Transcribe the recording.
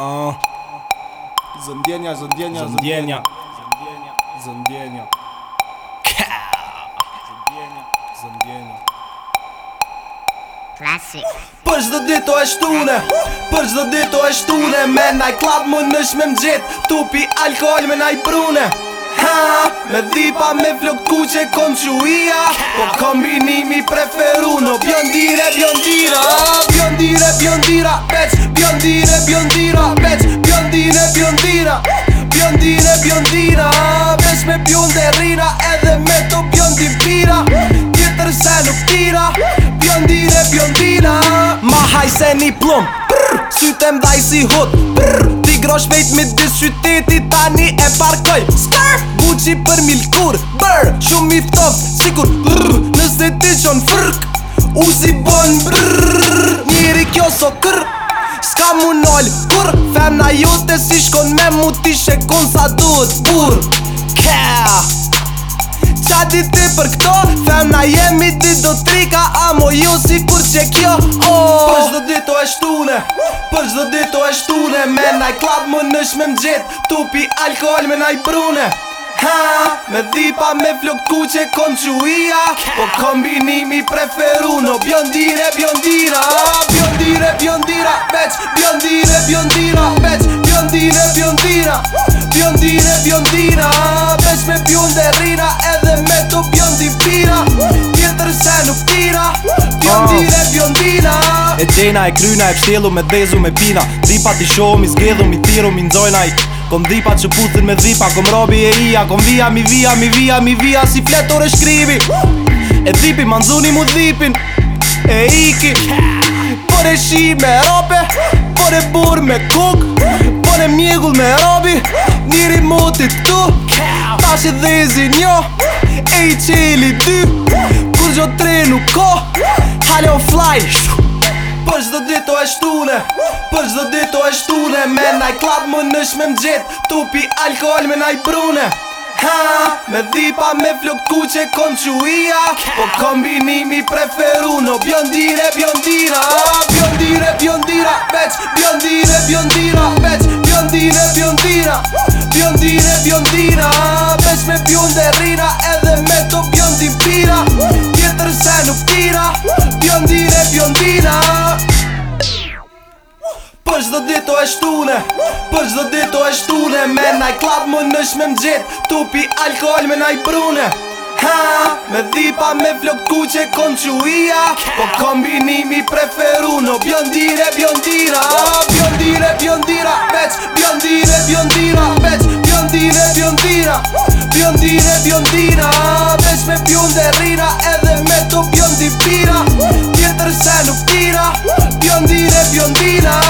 Ah. Zëndjenja, zëndjenja, zëndjenja. Zëndjenja. Zëndjenja. Zëndjenja. Classic. Për çdo ditë to është tunë. Për çdo ditë to është tunë. Me naj klad mund të më Tupi alkohol me naj prune. Ha, me dipa me flok kuqe, kom çuia. Po kombinimi preferu no bjondira, bjondira. Ah. Biondire, biondira, pec Biondire, biondira, pec Biondire, biondira Biondire, biondina Pec me bionde rina Edhe me to biondi pira Tjetër se nuk tira Biondire, biondina Ma haj se një plum Prrr, sy të mdaj si hot Prrr, ti grosh shvejt me dis qyteti ti tani e parkoj Skrr, buqi për milkur Brrr, shumë i ftof, sikur Brrr, nëse ti qon frrk U S'ka si shkon me sa duhet burr për këto ti do trika jo kjo oh. Me më me Ha, me dhipa me flok ku që kom quia Po kombinimi preferu në bjondire, bjondira Bjondire, bjondira, veç Bjondire, bjondira, veç Bjondire, bjondira Bjondire, bjondira Veç me bjonde rina Edhe me të bjondi pira Tjetër se nuk tira Bjondire, ah. bjondira E gjena, e kryna, e pështjelu me dhezu me pina Dhipa ti shohu, mi zgedhu, mi tiru, mi nëzojnaj i Kom dhipa që putin me dhipa Kom robi e ija Kom vija, mi vija, mi vija, mi vija Si fletore shkribi E dhipi, manzuni mu dhipin E iki Por e shi me rope Por e bur me kuk Por e mjegull me robi Njëri mutit tu Ta që dhezin jo E i qeli dy Kur gjo trenu ko Halo fly Shuk Për çdo dhe dito e shtune Për çdo ditë dito e shtune Me naj klat më nësh me mgjet Tupi alkol me naj brune. Ha, me dhipa me flok ku që kom që uia Po kombinimi preferu në bjondire, bjondira Bjondire, bjondira, veç Bjondire, bjondira, veç Bjondire, bjondira, veç Bjondire, bjondira, veç Me bjonde rina edhe me to bjondi pira Kjetër se nuk tira Bjondire, bjondira, veç e shtune Për gjithë dhe e shtune Me naj klap më nësh me më gjith Tupi alkohol me naj prune Ha, me dhipa me flok kuqe kon Po kombinimi preferu në bjondire, bjondira Bjondire, bjondira, veç Bjondire, bjondira, veç Bjondire, bjondira, veç Bjondire, bjondira, veç Me bjonde rina edhe me to bjondi pira Tjetër se nuk tira Bjondire, bjondira,